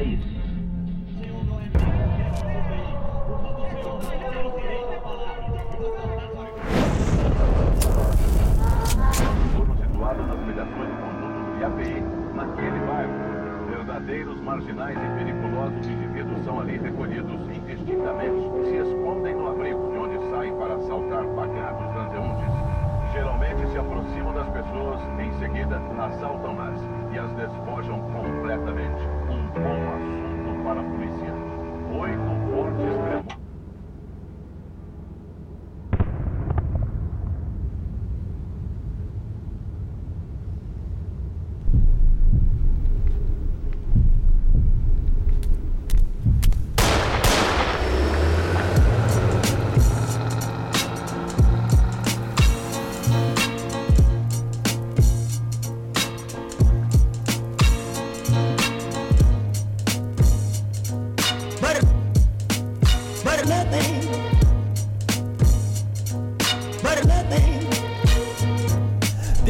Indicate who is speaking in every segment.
Speaker 1: país.
Speaker 2: Foram situados nas mediações do conjunto do IAPI, naquele bairro. Verdadeiros marginais e periculosos indivíduos são ali recolhidos indistintamente se escondem no abrigo, de onde saem para assaltar pacatos transeuntes. Geralmente se aproximam das pessoas, em seguida assaltam mais e as despojam completamente. Bom assunto para a polícia. Oito fortes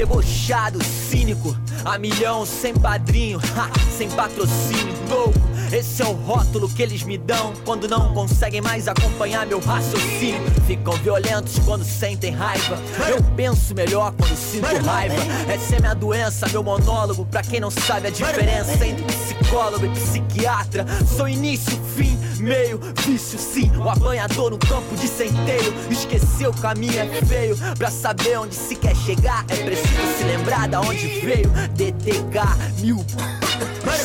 Speaker 3: Debochado, cínico, a milhão, sem padrinho, ha, sem patrocínio, louco. Esse é o rótulo que eles me dão quando não conseguem mais acompanhar meu raciocínio. Ficam violentos quando sentem raiva. Eu penso melhor quando sinto raiva. Essa é minha doença, meu monólogo. Pra quem não sabe a diferença entre psicólogo e psiquiatra. Sou início, fim, meio, vício, sim. O apanhador no campo de centeio. Esquecer o caminho é feio. Pra saber onde se quer chegar, é preciso se lembrar da onde veio. DTK, mil.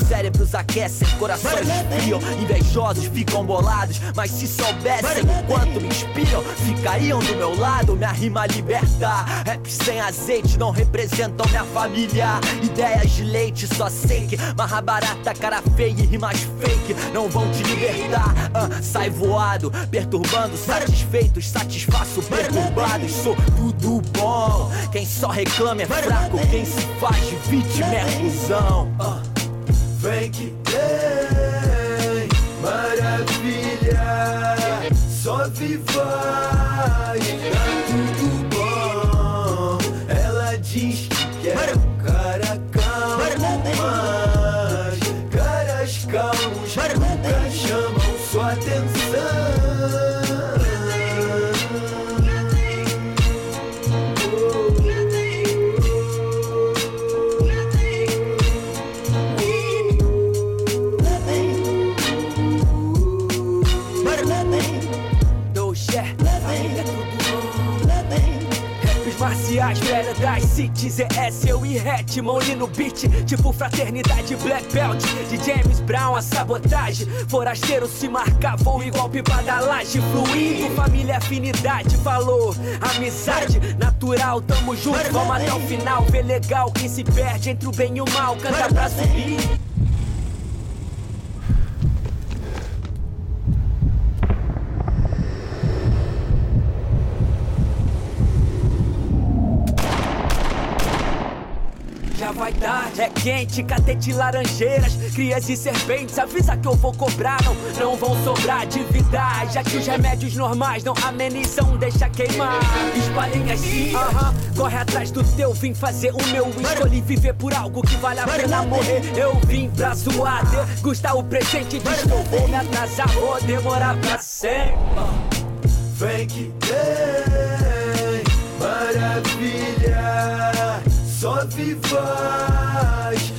Speaker 3: Os cérebros aquecem, corações friam, invejosos ficam bolados. Mas se soubessem o quanto me inspiram, ficariam do meu lado. Minha rima liberta. Rap sem azeite não representam minha família. Ideias de leite, só sei que marra barata, cara feia e rimas fake não vão te libertar. Ah, sai voado, perturbando, satisfeitos, satisfaço perturbados. Sou tudo bom. Quem só reclama é fraco, quem se faz de vítima é cuzão. Ah. Vem que tem maravilha, só vivaz, tá das cities ES, eu e Hatmon no beat Tipo fraternidade Black Belt De James Brown, a sabotagem. Forasteiro se marcar, voo igual pipa da laje Fluindo, família, afinidade, valor Amizade, natural, tamo junto Vamos até o final, vê legal Quem se perde entre o bem e o mal. Canta pra subir é quente, catete laranjeiras, crias e serpentes. Avisa que eu vou cobrar, não, não vão sobrar dívidas. Já que os remédios normais não amenizam, deixa queimar. Espalhem as cinzas, aham, corre atrás do teu. Vim fazer o meu, escolhi viver por algo que vale a pena morrer. Eu vim pra zoar, degustar o presente. Eu vou me atrasar, vou demorar pra sempre. Vem que tem maravilha, só vivaz, Bereich.